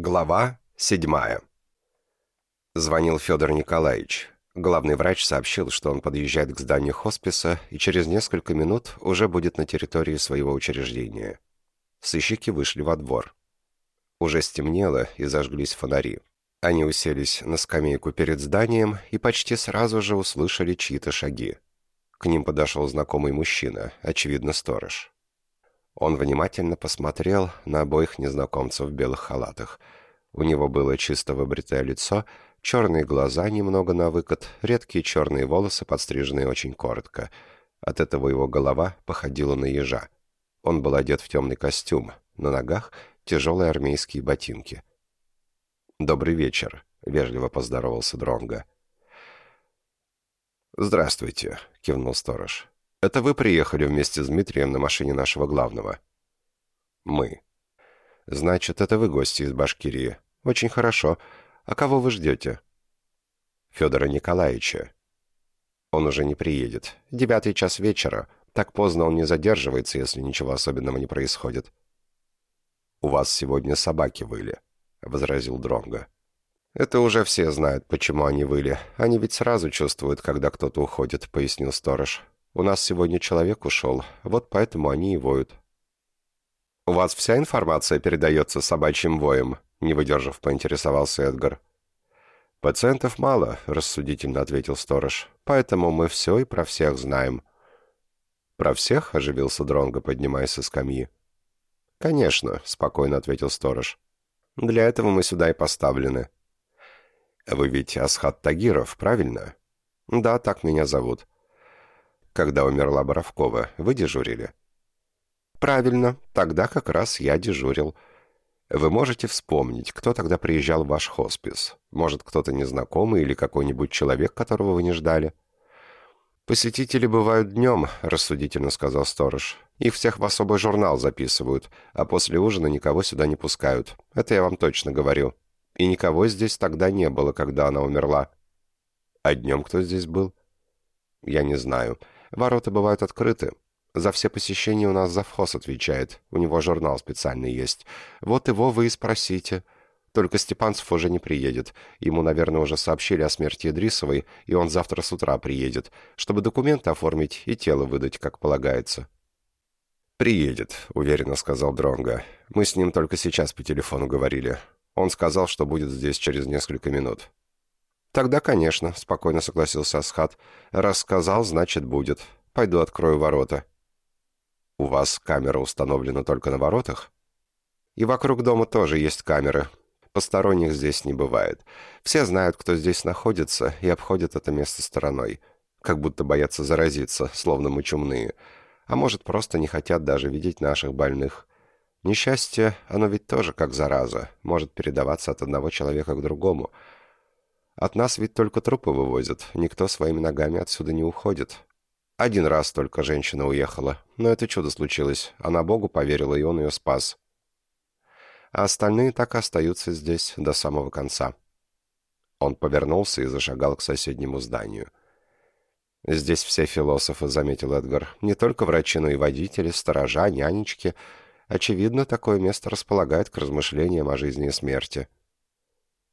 Глава седьмая. Звонил Федор Николаевич. Главный врач сообщил, что он подъезжает к зданию хосписа и через несколько минут уже будет на территории своего учреждения. Сыщики вышли во двор. Уже стемнело и зажглись фонари. Они уселись на скамейку перед зданием и почти сразу же услышали чьи-то шаги. К ним подошел знакомый мужчина, очевидно, сторож. Он внимательно посмотрел на обоих незнакомцев в белых халатах. У него было чисто выбритое лицо, черные глаза немного на выкат, редкие черные волосы, подстриженные очень коротко. От этого его голова походила на ежа. Он был одет в темный костюм, на ногах тяжелые армейские ботинки. «Добрый вечер», — вежливо поздоровался Дронга. «Здравствуйте», — кивнул сторож. Это вы приехали вместе с Дмитрием на машине нашего главного?» «Мы». «Значит, это вы гости из Башкирии. Очень хорошо. А кого вы ждете?» «Федора Николаевича». «Он уже не приедет. Девятый час вечера. Так поздно он не задерживается, если ничего особенного не происходит». «У вас сегодня собаки выли», — возразил Дронго. «Это уже все знают, почему они выли. Они ведь сразу чувствуют, когда кто-то уходит», — пояснил сторож. У нас сегодня человек ушел, вот поэтому они и воют». «У вас вся информация передается собачьим воем?» не выдержав, поинтересовался Эдгар. «Пациентов мало», — рассудительно ответил сторож. «Поэтому мы все и про всех знаем». «Про всех?» — оживился Дронго, поднимаясь со скамьи. «Конечно», — спокойно ответил сторож. «Для этого мы сюда и поставлены». «Вы ведь Асхат Тагиров, правильно?» «Да, так меня зовут» когда умерла Боровкова, вы дежурили?» «Правильно, тогда как раз я дежурил. Вы можете вспомнить, кто тогда приезжал в ваш хоспис? Может, кто-то незнакомый или какой-нибудь человек, которого вы не ждали?» «Посетители бывают днем», — рассудительно сказал сторож. «Их всех в особый журнал записывают, а после ужина никого сюда не пускают. Это я вам точно говорю. И никого здесь тогда не было, когда она умерла». «А днем кто здесь был?» «Я не знаю. Ворота бывают открыты. За все посещения у нас завхоз отвечает. У него журнал специальный есть. Вот его вы и спросите. Только Степанцев уже не приедет. Ему, наверное, уже сообщили о смерти Идрисовой, и он завтра с утра приедет, чтобы документы оформить и тело выдать, как полагается». «Приедет», — уверенно сказал Дронга. «Мы с ним только сейчас по телефону говорили. Он сказал, что будет здесь через несколько минут». «Тогда, конечно», — спокойно согласился Асхат. «Раз сказал, значит, будет. Пойду открою ворота». «У вас камера установлена только на воротах?» «И вокруг дома тоже есть камеры. Посторонних здесь не бывает. Все знают, кто здесь находится, и обходят это место стороной. Как будто боятся заразиться, словно мы чумные. А может, просто не хотят даже видеть наших больных. Несчастье, оно ведь тоже как зараза, может передаваться от одного человека к другому». От нас ведь только трупы вывозят, никто своими ногами отсюда не уходит. Один раз только женщина уехала, но это чудо случилось. Она Богу поверила, и он ее спас. А остальные так и остаются здесь до самого конца. Он повернулся и зашагал к соседнему зданию. «Здесь все философы», — заметил Эдгар. «Не только врачи, но и водители, сторожа, нянечки. Очевидно, такое место располагает к размышлениям о жизни и смерти».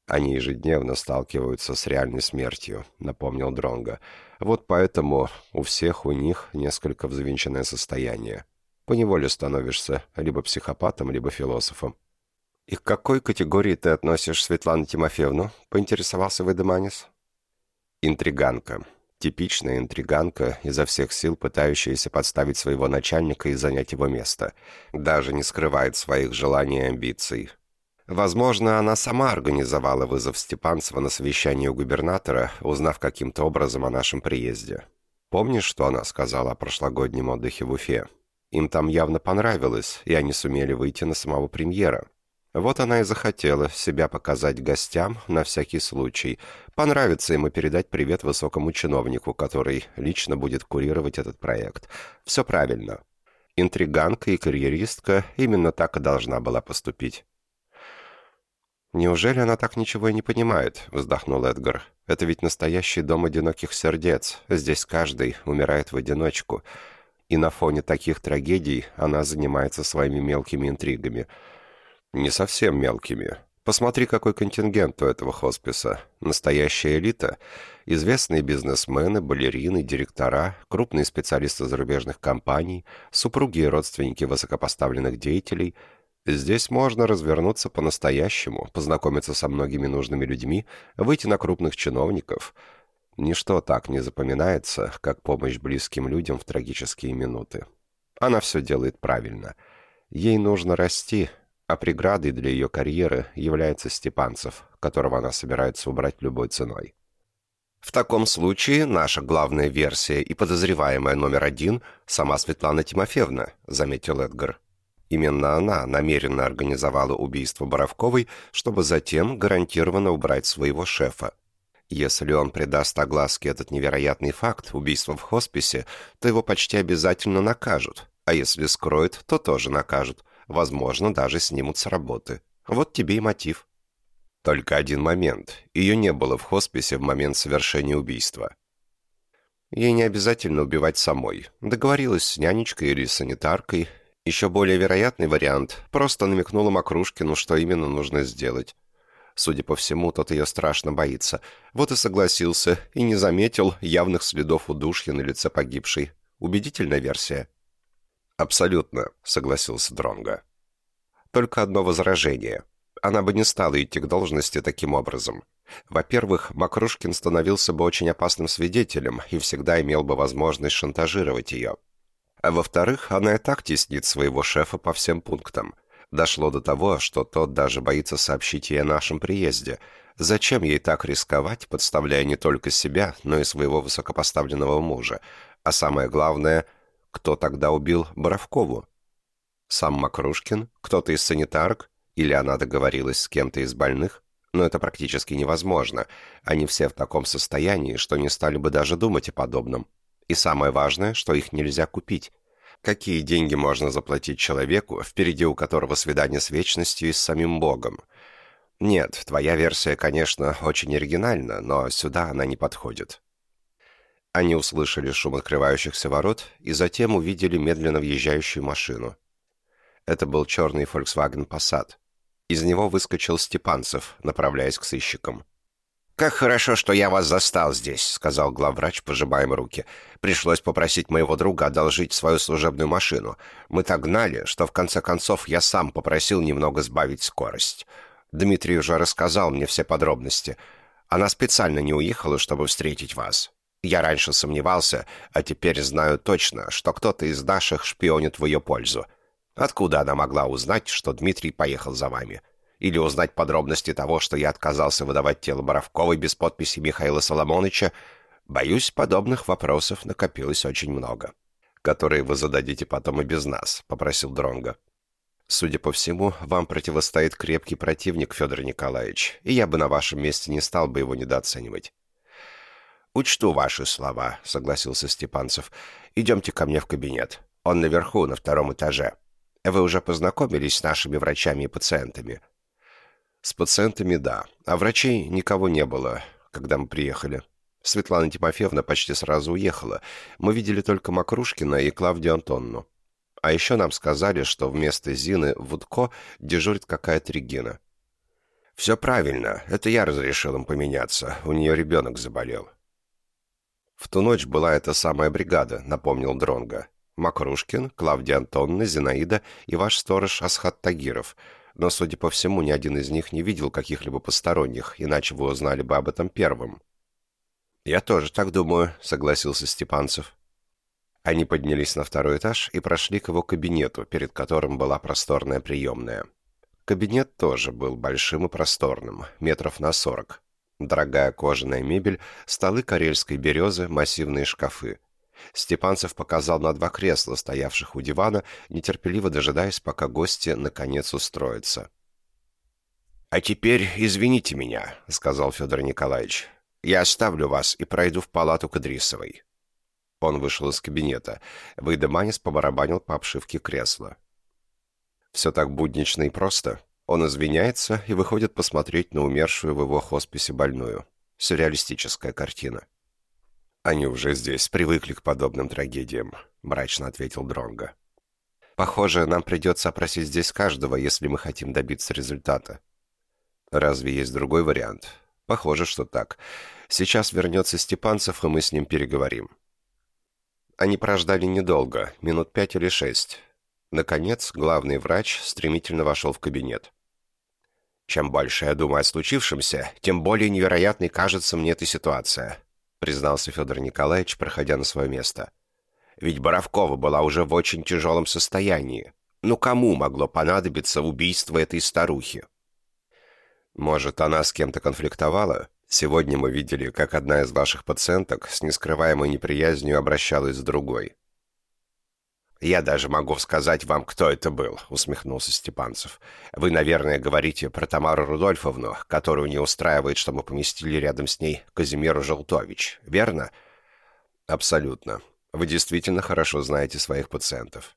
Они ежедневно сталкиваются с реальной смертью, напомнил Дронга. Вот поэтому у всех у них несколько взвинченное состояние. Поневоле становишься либо психопатом, либо философом. «И к какой категории ты относишь Светлану Тимофеевну?» — поинтересовался Ведеманис. «Интриганка. Типичная интриганка, изо всех сил пытающаяся подставить своего начальника и занять его место. Даже не скрывает своих желаний и амбиций. Возможно, она сама организовала вызов Степанцева на совещание у губернатора, узнав каким-то образом о нашем приезде. Помнишь, что она сказала о прошлогоднем отдыхе в Уфе? Им там явно понравилось, и они сумели выйти на самого премьера. Вот она и захотела себя показать гостям на всякий случай. Понравится ему передать привет высокому чиновнику, который лично будет курировать этот проект. Все правильно. Интриганка и карьеристка именно так и должна была поступить. «Неужели она так ничего и не понимает?» — вздохнул Эдгар. «Это ведь настоящий дом одиноких сердец. Здесь каждый умирает в одиночку. И на фоне таких трагедий она занимается своими мелкими интригами». «Не совсем мелкими. Посмотри, какой контингент у этого хосписа. Настоящая элита. Известные бизнесмены, балерины, директора, крупные специалисты зарубежных компаний, супруги и родственники высокопоставленных деятелей. Здесь можно развернуться по-настоящему, познакомиться со многими нужными людьми, выйти на крупных чиновников. Ничто так не запоминается, как помощь близким людям в трагические минуты. Она все делает правильно. Ей нужно расти, а преградой для ее карьеры является Степанцев, которого она собирается убрать любой ценой. В таком случае наша главная версия и подозреваемая номер один – сама Светлана Тимофеевна, заметил Эдгар. Именно она намеренно организовала убийство Боровковой, чтобы затем гарантированно убрать своего шефа. Если он придаст огласке этот невероятный факт убийства в хосписе, то его почти обязательно накажут, а если скроет, то тоже накажут – Возможно, даже снимут с работы. Вот тебе и мотив. Только один момент. Ее не было в хосписе в момент совершения убийства. Ей не обязательно убивать самой. Договорилась с нянечкой или санитаркой. Еще более вероятный вариант. Просто намекнула Макрушкину, что именно нужно сделать. Судя по всему, тот ее страшно боится. Вот и согласился, и не заметил явных следов удушья на лице погибшей. Убедительная версия. «Абсолютно», — согласился Дронга. «Только одно возражение. Она бы не стала идти к должности таким образом. Во-первых, Макрушкин становился бы очень опасным свидетелем и всегда имел бы возможность шантажировать ее. А во-вторых, она и так теснит своего шефа по всем пунктам. Дошло до того, что тот даже боится сообщить ей о нашем приезде. Зачем ей так рисковать, подставляя не только себя, но и своего высокопоставленного мужа? А самое главное, кто тогда убил Боровкову? Сам Макрушкин? Кто-то из санитарок? Или она договорилась с кем-то из больных? Но это практически невозможно. Они все в таком состоянии, что не стали бы даже думать о подобном. И самое важное, что их нельзя купить. Какие деньги можно заплатить человеку, впереди у которого свидание с вечностью и с самим Богом? Нет, твоя версия, конечно, очень оригинальна, но сюда она не подходит. Они услышали шум открывающихся ворот и затем увидели медленно въезжающую машину. Это был черный Volkswagen Passat. Из него выскочил Степанцев, направляясь к сыщикам. «Как хорошо, что я вас застал здесь», — сказал главврач, пожимая руки. «Пришлось попросить моего друга одолжить свою служебную машину. Мы так гнали, что в конце концов я сам попросил немного сбавить скорость. Дмитрий уже рассказал мне все подробности. Она специально не уехала, чтобы встретить вас. Я раньше сомневался, а теперь знаю точно, что кто-то из наших шпионит в ее пользу. Откуда она могла узнать, что Дмитрий поехал за вами? Или узнать подробности того, что я отказался выдавать тело Боровковой без подписи Михаила Соломоныча? Боюсь, подобных вопросов накопилось очень много. «Которые вы зададите потом и без нас», — попросил Дронга. «Судя по всему, вам противостоит крепкий противник, Федор Николаевич, и я бы на вашем месте не стал бы его недооценивать. «Учту ваши слова», — согласился Степанцев. «Идемте ко мне в кабинет. Он наверху, на втором этаже. Вы уже познакомились с нашими врачами и пациентами?» «С пациентами, да. А врачей никого не было, когда мы приехали. Светлана Тимофеевна почти сразу уехала. Мы видели только Макрушкина и Клавдию Антонну. А еще нам сказали, что вместо Зины Вудко дежурит какая-то Регина». «Все правильно. Это я разрешил им поменяться. У нее ребенок заболел. В ту ночь была эта самая бригада, напомнил Дронга. Макрушкин, Клавдия Антонна, Зинаида и ваш сторож Асхат Тагиров. Но, судя по всему, ни один из них не видел каких-либо посторонних, иначе вы узнали бы об этом первым. «Я тоже так думаю», — согласился Степанцев. Они поднялись на второй этаж и прошли к его кабинету, перед которым была просторная приемная. Кабинет тоже был большим и просторным, метров на сорок. Дорогая кожаная мебель, столы карельской березы, массивные шкафы. Степанцев показал на два кресла, стоявших у дивана, нетерпеливо дожидаясь, пока гости наконец устроятся. «А теперь извините меня», — сказал Федор Николаевич. «Я оставлю вас и пройду в палату к Идрисовой». Он вышел из кабинета. Выдеманис побарабанил по обшивке кресла. «Все так буднично и просто», он извиняется и выходит посмотреть на умершую в его хосписе больную. Сюрреалистическая картина. «Они уже здесь, привыкли к подобным трагедиям», — мрачно ответил Дронго. «Похоже, нам придется опросить здесь каждого, если мы хотим добиться результата». Разве есть другой вариант? Похоже, что так. Сейчас вернется Степанцев, и мы с ним переговорим. Они прождали недолго, минут пять или шесть. Наконец, главный врач стремительно вошел в кабинет. «Чем больше я думаю о случившемся, тем более невероятной кажется мне эта ситуация», признался Федор Николаевич, проходя на свое место. «Ведь Боровкова была уже в очень тяжелом состоянии. Ну кому могло понадобиться убийство этой старухи?» «Может, она с кем-то конфликтовала?» Сегодня мы видели, как одна из ваших пациенток с нескрываемой неприязнью обращалась с другой. «Я даже могу сказать вам, кто это был», — усмехнулся Степанцев. «Вы, наверное, говорите про Тамару Рудольфовну, которую не устраивает, что мы поместили рядом с ней Казимиру Желтович, верно?» «Абсолютно. Вы действительно хорошо знаете своих пациентов».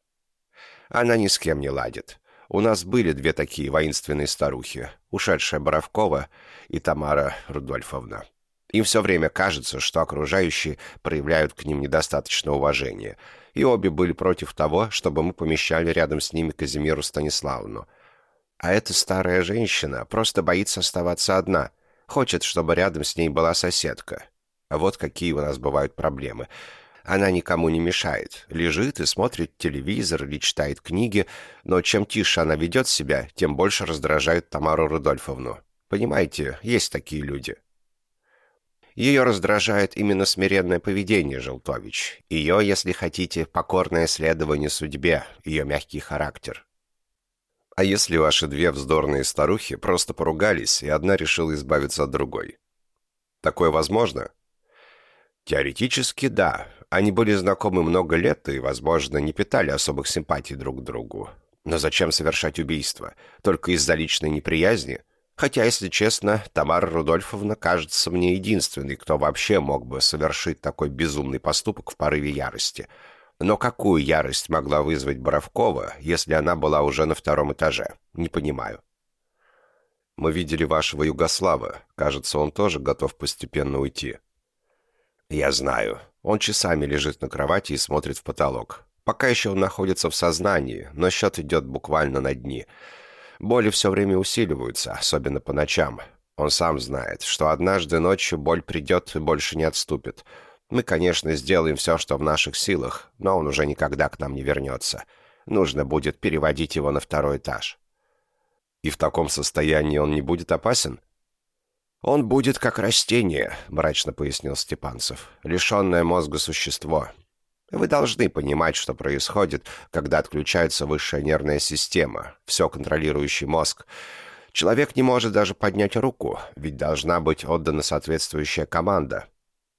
«Она ни с кем не ладит. У нас были две такие воинственные старухи, ушедшая Боровкова и Тамара Рудольфовна. Им все время кажется, что окружающие проявляют к ним недостаточно уважения, и обе были против того, чтобы мы помещали рядом с ними Казимиру Станиславовну. А эта старая женщина просто боится оставаться одна, хочет, чтобы рядом с ней была соседка. А вот какие у нас бывают проблемы — она никому не мешает, лежит и смотрит телевизор или читает книги, но чем тише она ведет себя, тем больше раздражает Тамару Рудольфовну. Понимаете, есть такие люди. Ее раздражает именно смиренное поведение Желтович. Ее, если хотите, покорное следование судьбе, ее мягкий характер. А если ваши две вздорные старухи просто поругались, и одна решила избавиться от другой? Такое возможно? Теоретически, да. Они были знакомы много лет и, возможно, не питали особых симпатий друг к другу. Но зачем совершать убийство? Только из-за личной неприязни? Хотя, если честно, Тамара Рудольфовна кажется мне единственной, кто вообще мог бы совершить такой безумный поступок в порыве ярости. Но какую ярость могла вызвать Боровкова, если она была уже на втором этаже? Не понимаю. Мы видели вашего Югослава. Кажется, он тоже готов постепенно уйти. Я знаю. Он часами лежит на кровати и смотрит в потолок. Пока еще он находится в сознании, но счет идет буквально на дни. Боли все время усиливаются, особенно по ночам. Он сам знает, что однажды ночью боль придет и больше не отступит. Мы, конечно, сделаем все, что в наших силах, но он уже никогда к нам не вернется. Нужно будет переводить его на второй этаж. И в таком состоянии он не будет опасен? «Он будет как растение», — мрачно пояснил Степанцев, — «лишенное мозга существо. Вы должны понимать, что происходит, когда отключается высшая нервная система, все контролирующий мозг. Человек не может даже поднять руку, ведь должна быть отдана соответствующая команда.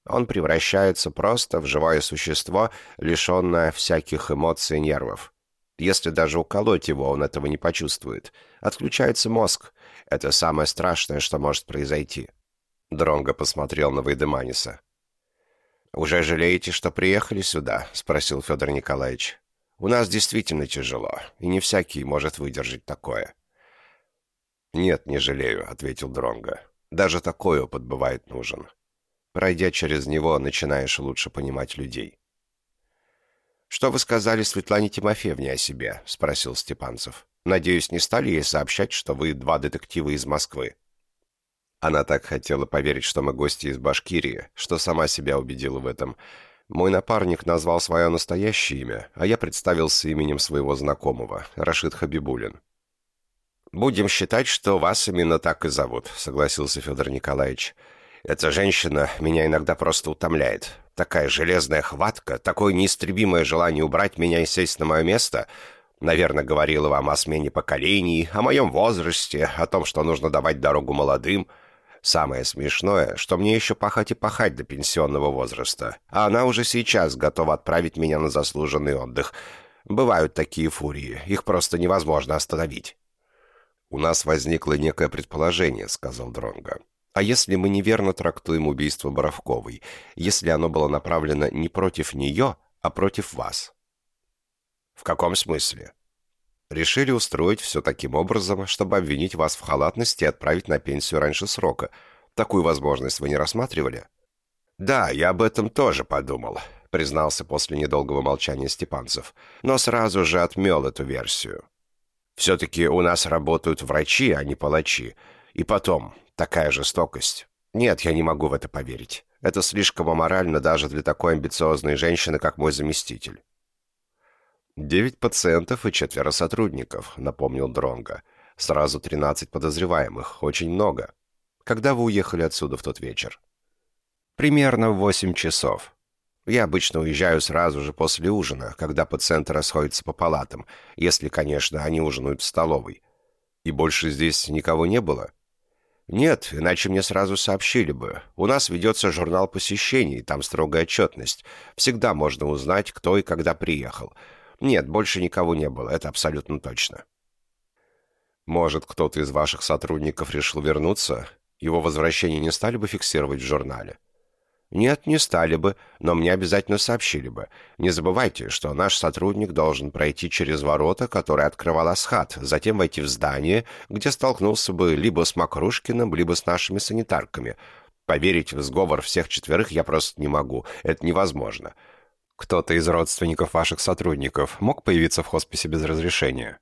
Он превращается просто в живое существо, лишенное всяких эмоций и нервов. Если даже уколоть его, он этого не почувствует. Отключается мозг, это самое страшное, что может произойти». Дронго посмотрел на Вейдеманиса. «Уже жалеете, что приехали сюда?» — спросил Федор Николаевич. «У нас действительно тяжело, и не всякий может выдержать такое». «Нет, не жалею», — ответил Дронго. «Даже такой опыт бывает нужен. Пройдя через него, начинаешь лучше понимать людей». «Что вы сказали Светлане Тимофеевне о себе?» — спросил Степанцев. Надеюсь, не стали ей сообщать, что вы два детектива из Москвы. Она так хотела поверить, что мы гости из Башкирии, что сама себя убедила в этом. Мой напарник назвал свое настоящее имя, а я представился именем своего знакомого, Рашид Хабибулин. «Будем считать, что вас именно так и зовут», — согласился Федор Николаевич. «Эта женщина меня иногда просто утомляет. Такая железная хватка, такое неистребимое желание убрать меня и сесть на мое место — Наверное, говорила вам о смене поколений, о моем возрасте, о том, что нужно давать дорогу молодым. Самое смешное, что мне еще пахать и пахать до пенсионного возраста, а она уже сейчас готова отправить меня на заслуженный отдых. Бывают такие фурии, их просто невозможно остановить. «У нас возникло некое предположение», — сказал Дронго. «А если мы неверно трактуем убийство Боровковой, если оно было направлено не против нее, а против вас?» «В каком смысле?» «Решили устроить все таким образом, чтобы обвинить вас в халатности и отправить на пенсию раньше срока. Такую возможность вы не рассматривали?» «Да, я об этом тоже подумал», — признался после недолгого молчания Степанцев, но сразу же отмел эту версию. «Все-таки у нас работают врачи, а не палачи, И потом, такая жестокость. Нет, я не могу в это поверить. Это слишком аморально даже для такой амбициозной женщины, как мой заместитель. «Девять пациентов и четверо сотрудников», — напомнил Дронга. «Сразу тринадцать подозреваемых. Очень много. Когда вы уехали отсюда в тот вечер?» «Примерно в восемь часов. Я обычно уезжаю сразу же после ужина, когда пациенты расходятся по палатам, если, конечно, они ужинают в столовой. И больше здесь никого не было?» «Нет, иначе мне сразу сообщили бы. У нас ведется журнал посещений, там строгая отчетность. Всегда можно узнать, кто и когда приехал. Нет, больше никого не было, это абсолютно точно». «Может, кто-то из ваших сотрудников решил вернуться? Его возвращение не стали бы фиксировать в журнале?» «Нет, не стали бы, но мне обязательно сообщили бы. Не забывайте, что наш сотрудник должен пройти через ворота, которые открывал Асхат, затем войти в здание, где столкнулся бы либо с Макрушкиным, либо с нашими санитарками. Поверить в сговор всех четверых я просто не могу. Это невозможно. Кто-то из родственников ваших сотрудников мог появиться в хосписе без разрешения?»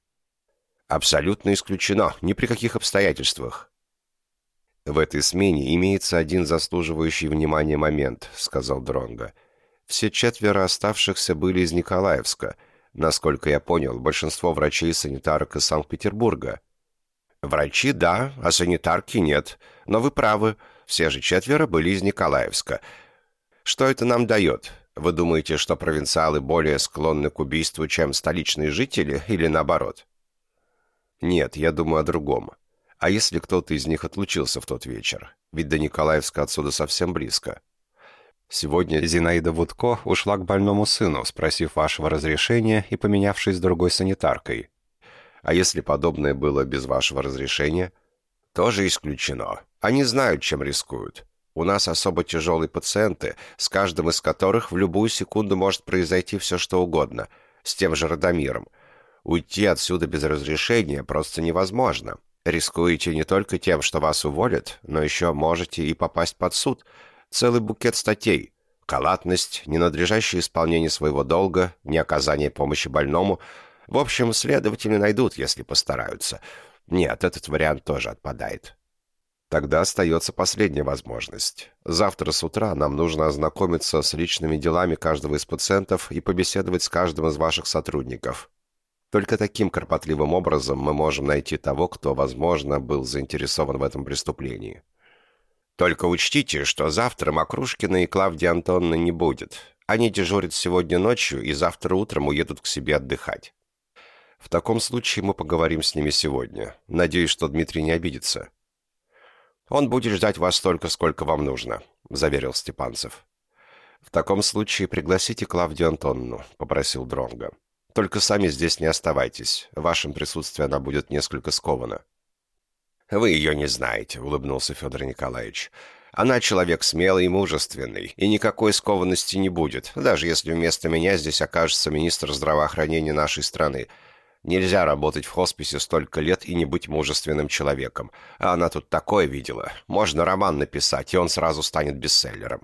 «Абсолютно исключено. Ни при каких обстоятельствах. «В этой смене имеется один заслуживающий внимания момент», — сказал Дронго. «Все четверо оставшихся были из Николаевска. Насколько я понял, большинство врачей и санитарок из Санкт-Петербурга». «Врачи — да, а санитарки — нет. Но вы правы, все же четверо были из Николаевска. Что это нам дает? Вы думаете, что провинциалы более склонны к убийству, чем столичные жители, или наоборот?» «Нет, я думаю о другом». А если кто-то из них отлучился в тот вечер? Ведь до Николаевска отсюда совсем близко. Сегодня Зинаида Вудко ушла к больному сыну, спросив вашего разрешения и поменявшись с другой санитаркой. А если подобное было без вашего разрешения? Тоже исключено. Они знают, чем рискуют. У нас особо тяжелые пациенты, с каждым из которых в любую секунду может произойти все, что угодно. С тем же Радомиром. Уйти отсюда без разрешения просто невозможно. Рискуете не только тем, что вас уволят, но еще можете и попасть под суд. Целый букет статей. Халатность, ненадлежащее исполнение своего долга, неоказание помощи больному. В общем, следователи найдут, если постараются. Нет, этот вариант тоже отпадает. Тогда остается последняя возможность. Завтра с утра нам нужно ознакомиться с личными делами каждого из пациентов и побеседовать с каждым из ваших сотрудников. Только таким кропотливым образом мы можем найти того, кто, возможно, был заинтересован в этом преступлении. Только учтите, что завтра Макрушкина и Клавдии Антонны не будет. Они дежурят сегодня ночью и завтра утром уедут к себе отдыхать. В таком случае мы поговорим с ними сегодня. Надеюсь, что Дмитрий не обидится. Он будет ждать вас столько, сколько вам нужно, заверил Степанцев. В таком случае пригласите Клавдию Антонну, попросил Дронга. Только сами здесь не оставайтесь. В вашем присутствии она будет несколько скована». «Вы ее не знаете», — улыбнулся Федор Николаевич. «Она человек смелый и мужественный, и никакой скованности не будет, даже если вместо меня здесь окажется министр здравоохранения нашей страны. Нельзя работать в хосписе столько лет и не быть мужественным человеком. А она тут такое видела. Можно роман написать, и он сразу станет бестселлером».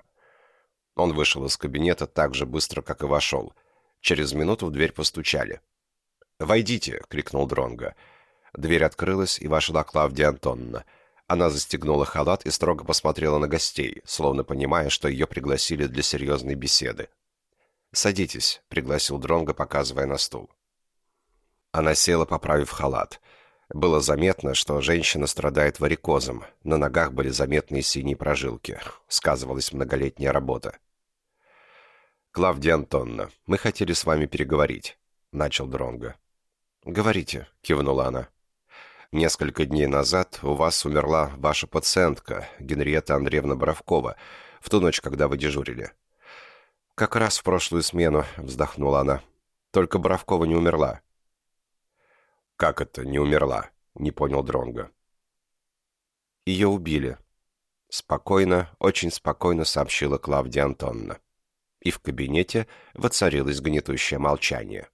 Он вышел из кабинета так же быстро, как и вошел. Через минуту в дверь постучали. «Войдите!» — крикнул Дронго. Дверь открылась, и вошла Клавдия Антонна. Она застегнула халат и строго посмотрела на гостей, словно понимая, что ее пригласили для серьезной беседы. «Садитесь», — пригласил Дронго, показывая на стул. Она села, поправив халат. Было заметно, что женщина страдает варикозом. На ногах были заметные синие прожилки. Сказывалась многолетняя работа. «Клавдия Антонна, мы хотели с вами переговорить», — начал Дронго. «Говорите», — кивнула она. «Несколько дней назад у вас умерла ваша пациентка, Генриетта Андреевна Боровкова, в ту ночь, когда вы дежурили». «Как раз в прошлую смену», — вздохнула она. «Только Боровкова не умерла». «Как это не умерла?» — не понял Дронго. «Ее убили», — спокойно, очень спокойно сообщила Клавдия Антонна и в кабинете воцарилось гнетущее молчание.